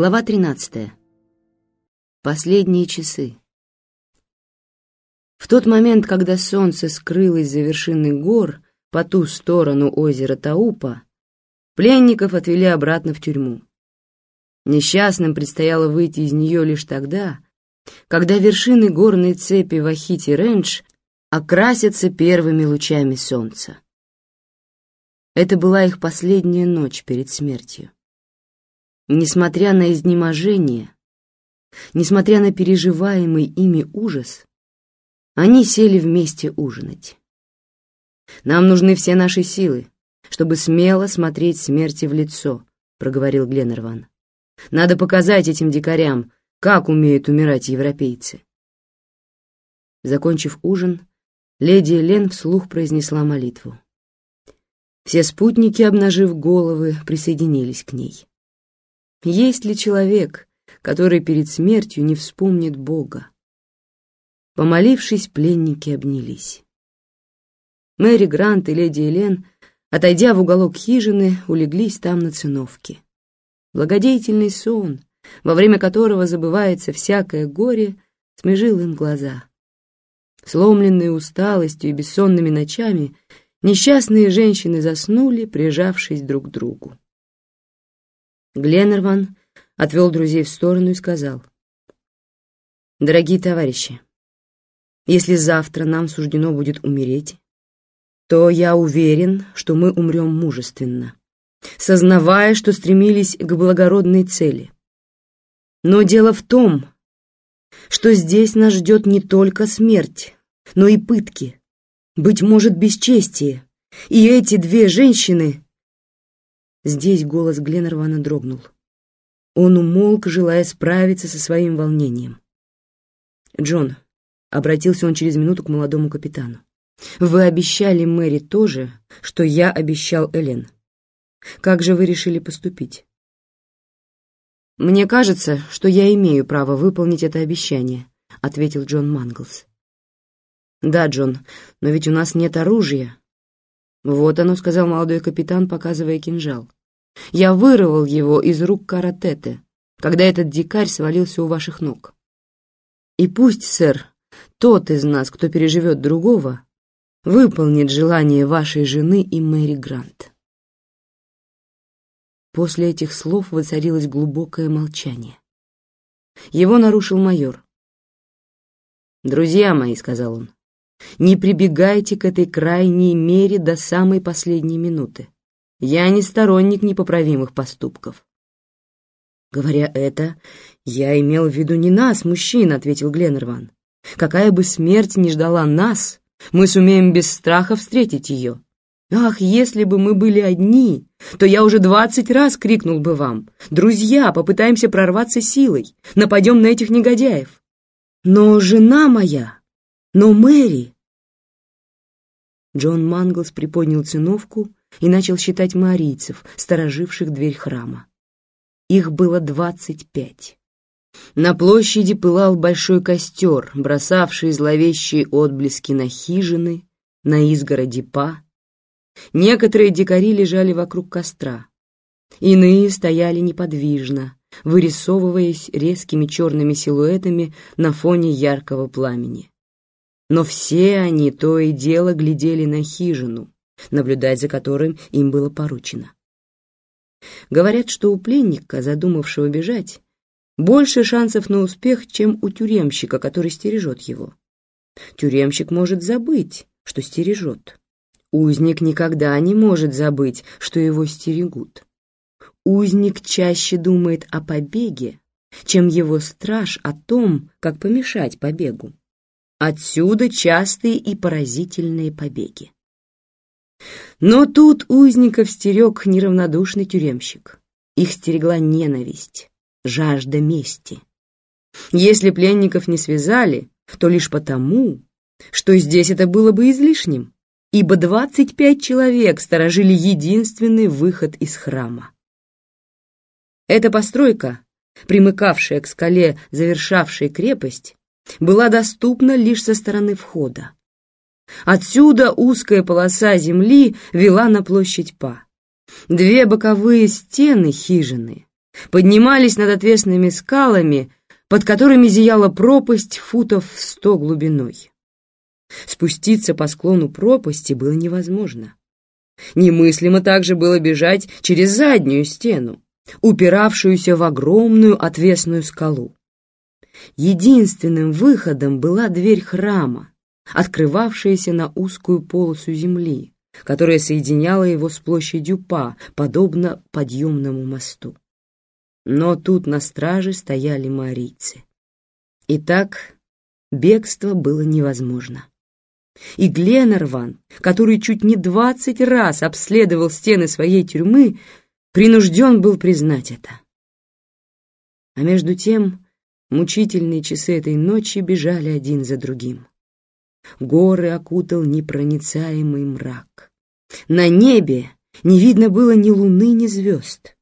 Глава 13. Последние часы. В тот момент, когда солнце скрылось за вершины гор по ту сторону озера Таупа, пленников отвели обратно в тюрьму. Несчастным предстояло выйти из нее лишь тогда, когда вершины горной цепи Вахити-Рендж окрасятся первыми лучами солнца. Это была их последняя ночь перед смертью. Несмотря на изнеможение, несмотря на переживаемый ими ужас, они сели вместе ужинать. «Нам нужны все наши силы, чтобы смело смотреть смерти в лицо», — проговорил Гленнерван. «Надо показать этим дикарям, как умеют умирать европейцы». Закончив ужин, леди Лен вслух произнесла молитву. Все спутники, обнажив головы, присоединились к ней. Есть ли человек, который перед смертью не вспомнит Бога? Помолившись, пленники обнялись. Мэри Грант и леди Элен, отойдя в уголок хижины, улеглись там на циновке. Благодетельный сон, во время которого забывается всякое горе, смежил им глаза. Сломленные усталостью и бессонными ночами, несчастные женщины заснули, прижавшись друг к другу. Гленнерван отвел друзей в сторону и сказал. «Дорогие товарищи, если завтра нам суждено будет умереть, то я уверен, что мы умрем мужественно, сознавая, что стремились к благородной цели. Но дело в том, что здесь нас ждет не только смерть, но и пытки, быть может, бесчестие, и эти две женщины Здесь голос Гленнервана дрогнул. Он умолк, желая справиться со своим волнением. «Джон», — обратился он через минуту к молодому капитану, «вы обещали Мэри то же, что я обещал Элен. Как же вы решили поступить?» «Мне кажется, что я имею право выполнить это обещание», — ответил Джон Манглс. «Да, Джон, но ведь у нас нет оружия», «Вот оно», — сказал молодой капитан, показывая кинжал. «Я вырвал его из рук Каратете, когда этот дикарь свалился у ваших ног. И пусть, сэр, тот из нас, кто переживет другого, выполнит желание вашей жены и Мэри Грант». После этих слов воцарилось глубокое молчание. Его нарушил майор. «Друзья мои», — сказал он, не прибегайте к этой крайней мере до самой последней минуты. Я не сторонник непоправимых поступков. Говоря это, я имел в виду не нас, мужчин, ответил Гленнерван. Какая бы смерть ни ждала нас, мы сумеем без страха встретить ее. Ах, если бы мы были одни, то я уже двадцать раз крикнул бы вам. Друзья, попытаемся прорваться силой, нападем на этих негодяев. Но жена моя но Мэри... Джон Манглс приподнял циновку и начал считать маорийцев, стороживших дверь храма. Их было двадцать пять. На площади пылал большой костер, бросавший зловещие отблески на хижины, на изгороди па. Некоторые дикари лежали вокруг костра. Иные стояли неподвижно, вырисовываясь резкими черными силуэтами на фоне яркого пламени но все они то и дело глядели на хижину, наблюдать за которым им было поручено. Говорят, что у пленника, задумавшего бежать, больше шансов на успех, чем у тюремщика, который стережет его. Тюремщик может забыть, что стережет. Узник никогда не может забыть, что его стерегут. Узник чаще думает о побеге, чем его страж о том, как помешать побегу. Отсюда частые и поразительные побеги. Но тут узников стерег неравнодушный тюремщик. Их стерегла ненависть, жажда мести. Если пленников не связали, то лишь потому, что здесь это было бы излишним, ибо двадцать пять человек сторожили единственный выход из храма. Эта постройка, примыкавшая к скале, завершавшей крепость, была доступна лишь со стороны входа. Отсюда узкая полоса земли вела на площадь Па. Две боковые стены хижины поднимались над отвесными скалами, под которыми зияла пропасть футов в сто глубиной. Спуститься по склону пропасти было невозможно. Немыслимо также было бежать через заднюю стену, упиравшуюся в огромную отвесную скалу. Единственным выходом была дверь храма, открывавшаяся на узкую полосу земли, которая соединяла его с площадью Па, подобно подъемному мосту. Но тут на страже стояли марийцы. Итак, бегство было невозможно. И Гленнерван, который чуть не двадцать раз обследовал стены своей тюрьмы, принужден был признать это. А между тем мучительные часы этой ночи бежали один за другим. Горы окутал непроницаемый мрак. На небе не видно было ни луны, ни звезд.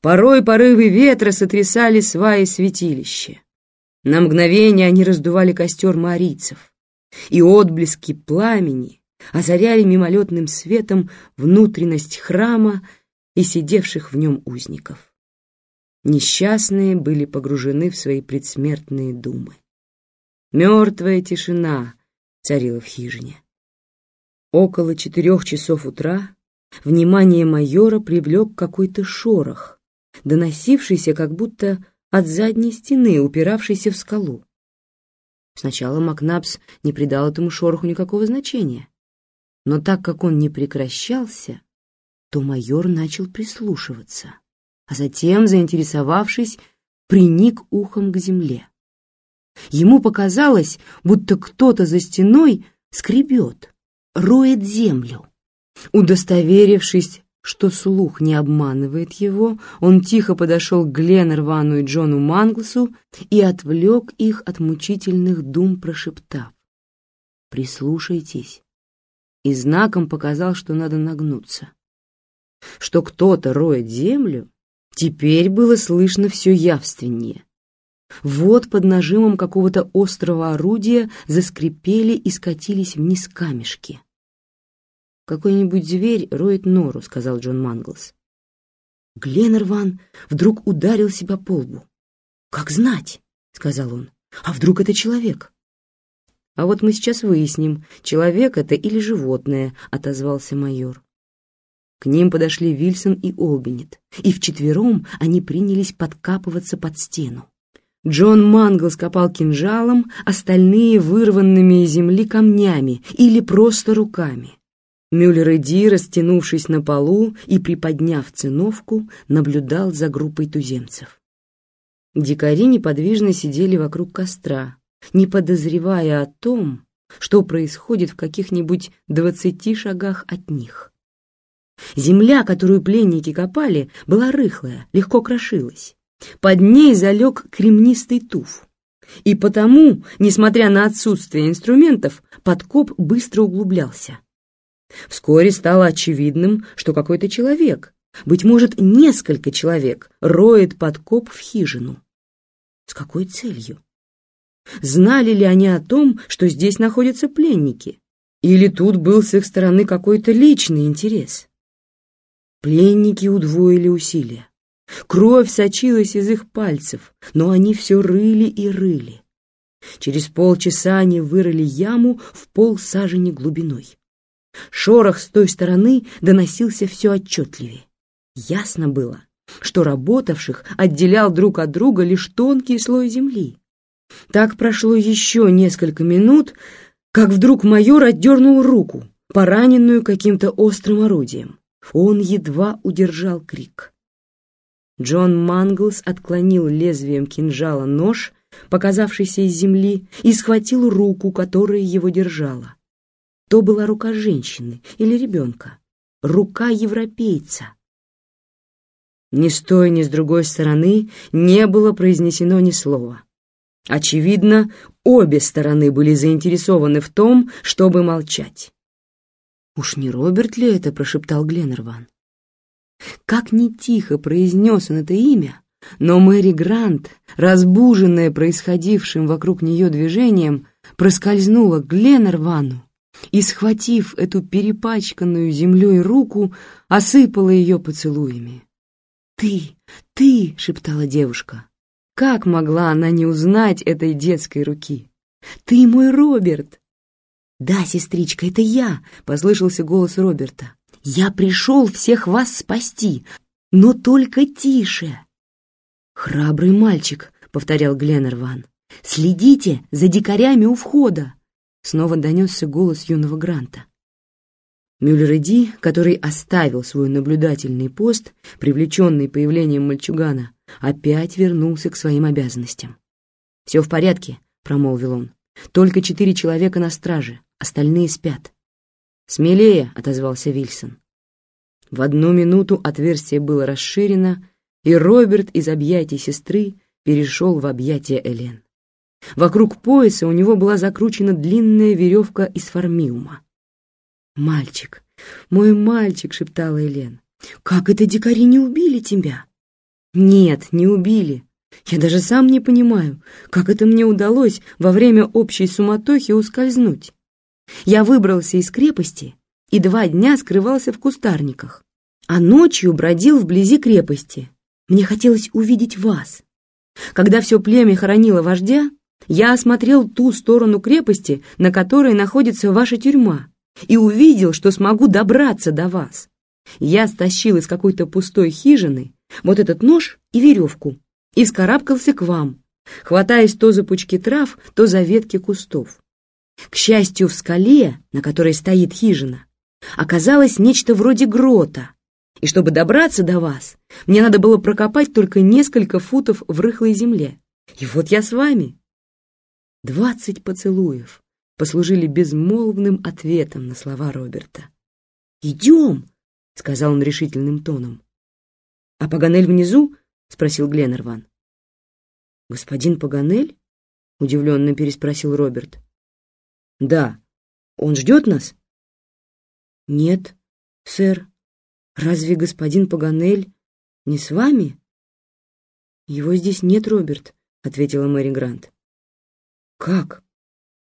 Порой порывы ветра сотрясали сваи святилища. На мгновение они раздували костер марийцев, и отблески пламени озаряли мимолетным светом внутренность храма и сидевших в нем узников. Несчастные были погружены в свои предсмертные думы. Мертвая тишина царила в хижине. Около четырех часов утра внимание майора привлек какой-то шорох, доносившийся как будто от задней стены, упиравшейся в скалу. Сначала Макнапс не придал этому шороху никакого значения, но так как он не прекращался, то майор начал прислушиваться, а затем, заинтересовавшись, приник ухом к земле. Ему показалось, будто кто-то за стеной скребет, роет землю. Удостоверившись, что слух не обманывает его, он тихо подошел к Гленнервану и Джону Манглсу и отвлек их от мучительных дум, прошептав. «Прислушайтесь!» и знаком показал, что надо нагнуться. Что кто-то роет землю, теперь было слышно все явственнее. Вот под нажимом какого-то острого орудия заскрипели и скатились вниз камешки. «Какой-нибудь зверь роет нору», — сказал Джон Манглс. Гленнерван вдруг ударил себя по лбу. «Как знать?» — сказал он. «А вдруг это человек?» «А вот мы сейчас выясним, человек это или животное», — отозвался майор. К ним подошли Вильсон и Олбинет, и вчетвером они принялись подкапываться под стену. Джон Мангл скопал кинжалом, остальные вырванными из земли камнями или просто руками. Мюллер и Ди, растянувшись на полу и приподняв циновку, наблюдал за группой туземцев. Дикари неподвижно сидели вокруг костра, не подозревая о том, что происходит в каких-нибудь двадцати шагах от них. Земля, которую пленники копали, была рыхлая, легко крошилась. Под ней залег кремнистый туф. И потому, несмотря на отсутствие инструментов, подкоп быстро углублялся. Вскоре стало очевидным, что какой-то человек, быть может, несколько человек, роет подкоп в хижину. С какой целью? Знали ли они о том, что здесь находятся пленники? Или тут был с их стороны какой-то личный интерес? Пленники удвоили усилия. Кровь сочилась из их пальцев, но они все рыли и рыли. Через полчаса они вырыли яму в пол сажени глубиной. Шорох с той стороны доносился все отчетливее. Ясно было, что работавших отделял друг от друга лишь тонкий слой земли. Так прошло еще несколько минут, как вдруг майор отдернул руку, пораненную каким-то острым орудием. Он едва удержал крик. Джон Манглс отклонил лезвием кинжала нож, показавшийся из земли, и схватил руку, которая его держала. То была рука женщины или ребенка, рука европейца. Ни с той, ни с другой стороны не было произнесено ни слова. Очевидно, обе стороны были заинтересованы в том, чтобы молчать. «Уж не Роберт ли это?» — прошептал Гленнерван. Как не тихо произнес он это имя, но Мэри Грант, разбуженная происходившим вокруг нее движением, проскользнула к Гленнервану и, схватив эту перепачканную землей руку, осыпала ее поцелуями. «Ты, ты!» — шептала девушка. Как могла она не узнать этой детской руки? «Ты мой Роберт!» «Да, сестричка, это я!» — послышался голос Роберта. «Я пришел всех вас спасти, но только тише!» «Храбрый мальчик!» — повторял Гленнерван. «Следите за дикарями у входа!» Снова донесся голос юного Гранта. Мюллер Ди, который оставил свой наблюдательный пост, привлеченный появлением мальчугана, опять вернулся к своим обязанностям. «Все в порядке», — промолвил он. «Только четыре человека на страже, остальные спят». «Смелее», — отозвался Вильсон. В одну минуту отверстие было расширено, и Роберт из объятий сестры перешел в объятия Элен. Вокруг пояса у него была закручена длинная веревка из формиума. «Мальчик, мой мальчик!» — шептала Элен. «Как это дикари не убили тебя?» «Нет, не убили. Я даже сам не понимаю, как это мне удалось во время общей суматохи ускользнуть. Я выбрался из крепости и два дня скрывался в кустарниках, а ночью бродил вблизи крепости. Мне хотелось увидеть вас. Когда все племя хоронило вождя, я осмотрел ту сторону крепости, на которой находится ваша тюрьма, и увидел, что смогу добраться до вас. Я стащил из какой-то пустой хижины вот этот нож и веревку и вскарабкался к вам, хватаясь то за пучки трав, то за ветки кустов. К счастью, в скале, на которой стоит хижина, оказалось нечто вроде грота, и чтобы добраться до вас, мне надо было прокопать только несколько футов в рыхлой земле. И вот я с вами. Двадцать поцелуев послужили безмолвным ответом на слова Роберта. «Идем!» — сказал он решительным тоном. «А Паганель внизу?» — спросил Гленнерван. «Господин Паганель?» — удивленно переспросил Роберт. «Да. Он ждет нас?» «Нет, сэр. Разве господин Паганель не с вами?» «Его здесь нет, Роберт», — ответила Мэри Грант. «Как?»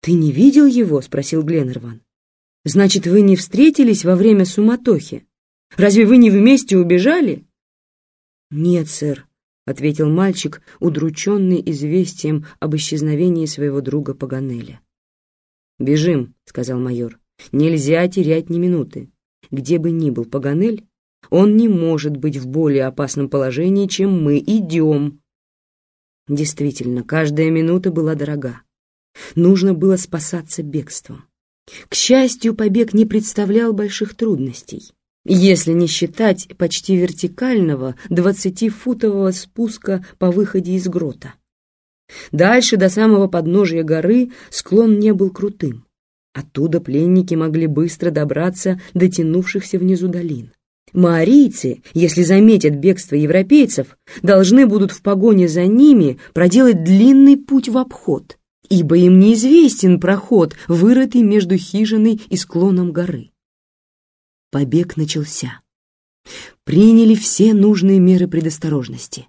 «Ты не видел его?» — спросил Гленнерван. «Значит, вы не встретились во время суматохи? Разве вы не вместе убежали?» «Нет, сэр», — ответил мальчик, удрученный известием об исчезновении своего друга Паганеля. «Бежим», — сказал майор. «Нельзя терять ни минуты. Где бы ни был Паганель, он не может быть в более опасном положении, чем мы. Идем!» Действительно, каждая минута была дорога. Нужно было спасаться бегством. К счастью, побег не представлял больших трудностей, если не считать почти вертикального двадцатифутового спуска по выходе из грота. Дальше, до самого подножия горы, склон не был крутым. Оттуда пленники могли быстро добраться до тянувшихся внизу долин. Маорийцы, если заметят бегство европейцев, должны будут в погоне за ними проделать длинный путь в обход ибо им неизвестен проход, вырытый между хижиной и склоном горы. Побег начался. Приняли все нужные меры предосторожности.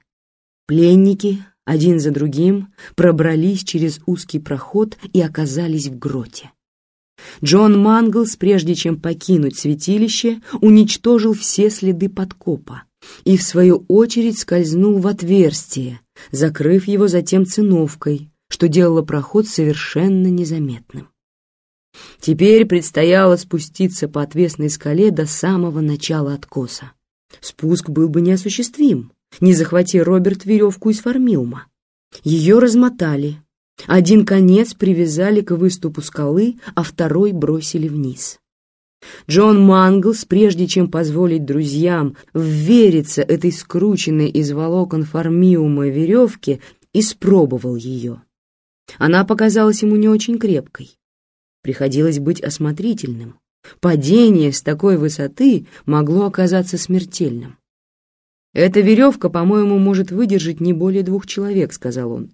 Пленники, один за другим, пробрались через узкий проход и оказались в гроте. Джон Манглс, прежде чем покинуть святилище, уничтожил все следы подкопа и, в свою очередь, скользнул в отверстие, закрыв его затем циновкой, что делало проход совершенно незаметным. Теперь предстояло спуститься по отвесной скале до самого начала откоса. Спуск был бы неосуществим, не захвати Роберт веревку из формиума. Ее размотали. Один конец привязали к выступу скалы, а второй бросили вниз. Джон Манглс, прежде чем позволить друзьям ввериться этой скрученной из волокон формиума веревке, испробовал ее. Она показалась ему не очень крепкой. Приходилось быть осмотрительным. Падение с такой высоты могло оказаться смертельным. «Эта веревка, по-моему, может выдержать не более двух человек», — сказал он.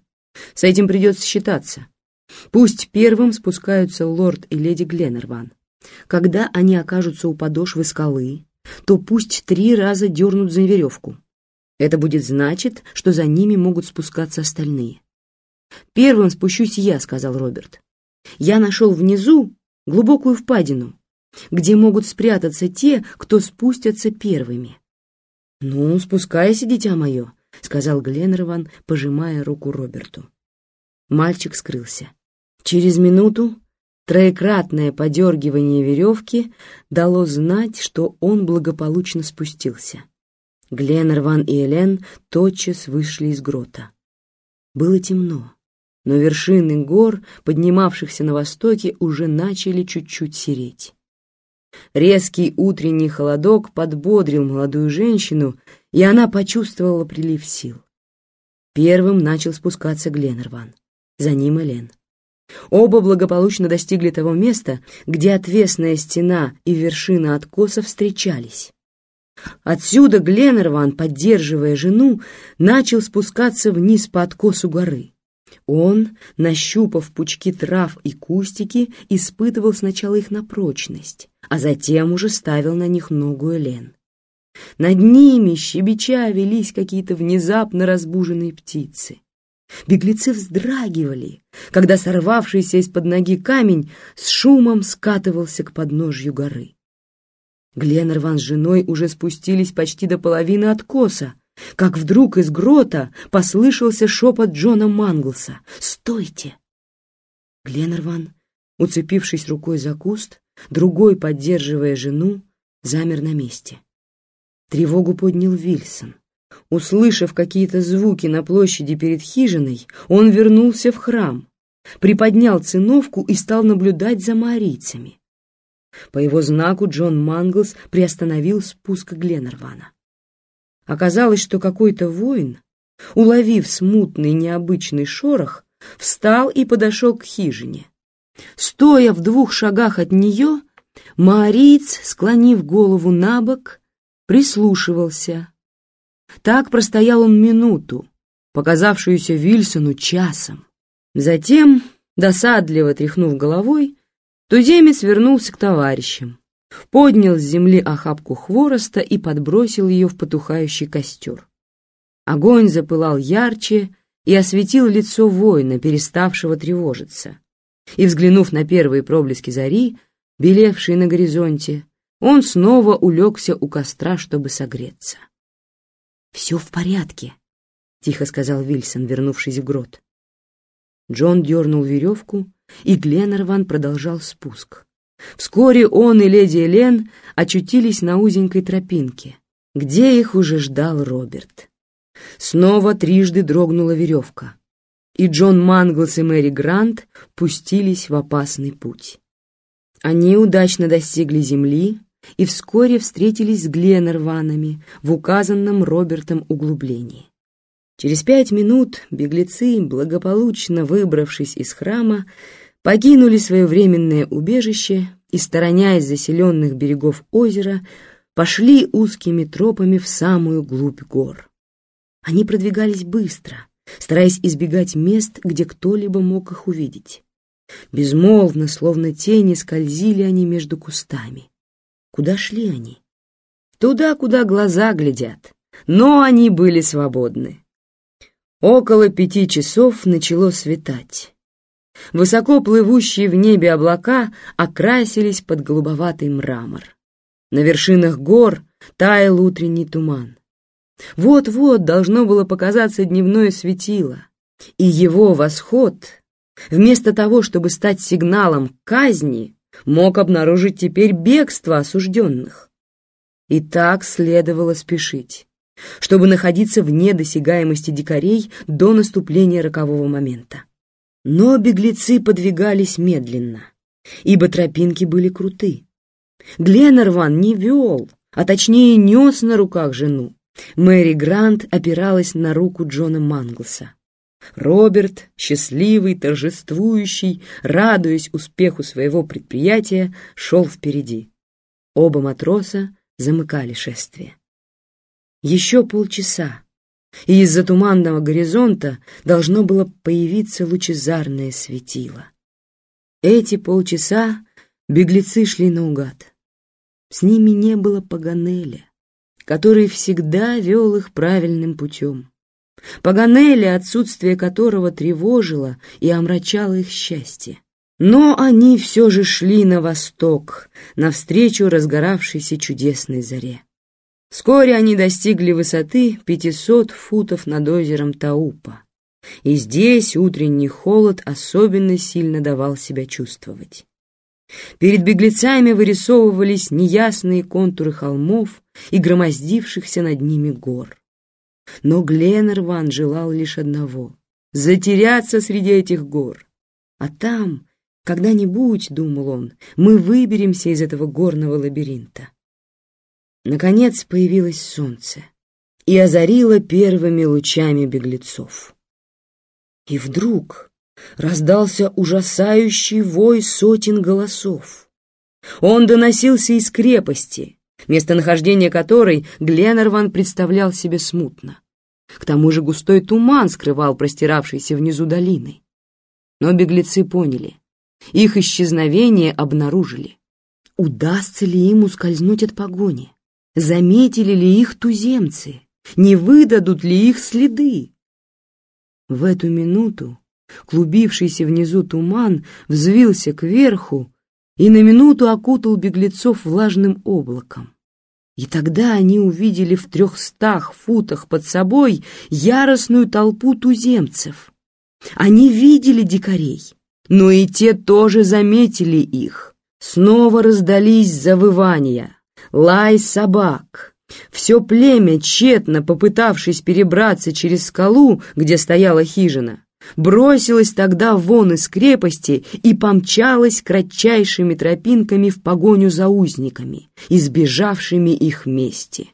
«С этим придется считаться. Пусть первым спускаются лорд и леди Гленнерван. Когда они окажутся у подошвы скалы, то пусть три раза дернут за веревку. Это будет значить, что за ними могут спускаться остальные. «Первым спущусь я», — сказал Роберт. «Я нашел внизу глубокую впадину, где могут спрятаться те, кто спустятся первыми. «Ну, спускайся, дитя мое», — сказал Гленнерван, пожимая руку Роберту. Мальчик скрылся. Через минуту троекратное подергивание веревки дало знать, что он благополучно спустился. Гленнерван и Элен тотчас вышли из грота. Было темно, но вершины гор, поднимавшихся на востоке, уже начали чуть-чуть сереть. Резкий утренний холодок подбодрил молодую женщину, и она почувствовала прилив сил. Первым начал спускаться Гленнерван, за ним Элен. Оба благополучно достигли того места, где отвесная стена и вершина откоса встречались. Отсюда Гленнерван, поддерживая жену, начал спускаться вниз по откосу горы. Он, нащупав пучки трав и кустики, испытывал сначала их на прочность, а затем уже ставил на них ногу Элен. Над ними, щебеча, велись какие-то внезапно разбуженные птицы. Беглецы вздрагивали, когда сорвавшийся из-под ноги камень с шумом скатывался к подножью горы. Гленнерван с женой уже спустились почти до половины откоса, как вдруг из грота послышался шепот Джона Манглса «Стойте!». Гленнерван, уцепившись рукой за куст, другой, поддерживая жену, замер на месте. Тревогу поднял Вильсон. Услышав какие-то звуки на площади перед хижиной, он вернулся в храм, приподнял циновку и стал наблюдать за марийцами. По его знаку Джон Манглс приостановил спуск Гленнервана. Оказалось, что какой-то воин, уловив смутный необычный шорох, встал и подошел к хижине. Стоя в двух шагах от нее, Маориец, склонив голову на бок, прислушивался. Так простоял он минуту, показавшуюся Вильсону часом. Затем, досадливо тряхнув головой, туземец вернулся к товарищам, поднял с земли охапку хвороста и подбросил ее в потухающий костер. Огонь запылал ярче и осветил лицо воина, переставшего тревожиться. И, взглянув на первые проблески зари, белевшие на горизонте, он снова улегся у костра, чтобы согреться. «Все в порядке», — тихо сказал Вильсон, вернувшись в грот. Джон дернул веревку, и Гленнерван продолжал спуск. Вскоре он и леди Элен очутились на узенькой тропинке, где их уже ждал Роберт. Снова трижды дрогнула веревка, и Джон Манглс и Мэри Грант пустились в опасный путь. Они удачно достигли земли и вскоре встретились с Гленнерванами в указанном Робертом углублении. Через пять минут беглецы, благополучно выбравшись из храма, покинули свое временное убежище и, стороняясь заселенных берегов озера, пошли узкими тропами в самую глубь гор. Они продвигались быстро, стараясь избегать мест, где кто-либо мог их увидеть. Безмолвно, словно тени, скользили они между кустами. Куда шли они? Туда, куда глаза глядят, но они были свободны. Около пяти часов начало светать. Высоко плывущие в небе облака окрасились под голубоватый мрамор. На вершинах гор таял утренний туман. Вот-вот должно было показаться дневное светило, и его восход, вместо того, чтобы стать сигналом казни, мог обнаружить теперь бегство осужденных. И так следовало спешить чтобы находиться вне досягаемости дикарей до наступления рокового момента. Но беглецы подвигались медленно, ибо тропинки были круты. Гленнерван не вел, а точнее нес на руках жену. Мэри Грант опиралась на руку Джона Манглса. Роберт, счастливый, торжествующий, радуясь успеху своего предприятия, шел впереди. Оба матроса замыкали шествие. Еще полчаса, и из-за туманного горизонта должно было появиться лучезарное светило. Эти полчаса беглецы шли наугад. С ними не было Паганеля, который всегда вел их правильным путем. Паганеля, отсутствие которого тревожило и омрачало их счастье. Но они все же шли на восток, навстречу разгоравшейся чудесной заре. Вскоре они достигли высоты 500 футов над озером Таупа, и здесь утренний холод особенно сильно давал себя чувствовать. Перед беглецами вырисовывались неясные контуры холмов и громоздившихся над ними гор. Но Гленнерван желал лишь одного — затеряться среди этих гор. А там, когда-нибудь, — думал он, — мы выберемся из этого горного лабиринта. Наконец появилось солнце и озарило первыми лучами беглецов. И вдруг раздался ужасающий вой сотен голосов. Он доносился из крепости, местонахождение которой Гленнерван представлял себе смутно. К тому же густой туман скрывал простиравшийся внизу долины. Но беглецы поняли, их исчезновение обнаружили. Удастся ли им ускользнуть от погони? Заметили ли их туземцы? Не выдадут ли их следы? В эту минуту клубившийся внизу туман взвился кверху и на минуту окутал беглецов влажным облаком. И тогда они увидели в трехстах футах под собой яростную толпу туземцев. Они видели дикарей, но и те тоже заметили их. Снова раздались завывания лай собак. Все племя, тщетно попытавшись перебраться через скалу, где стояла хижина, бросилось тогда вон из крепости и помчалось кратчайшими тропинками в погоню за узниками, избежавшими их мести.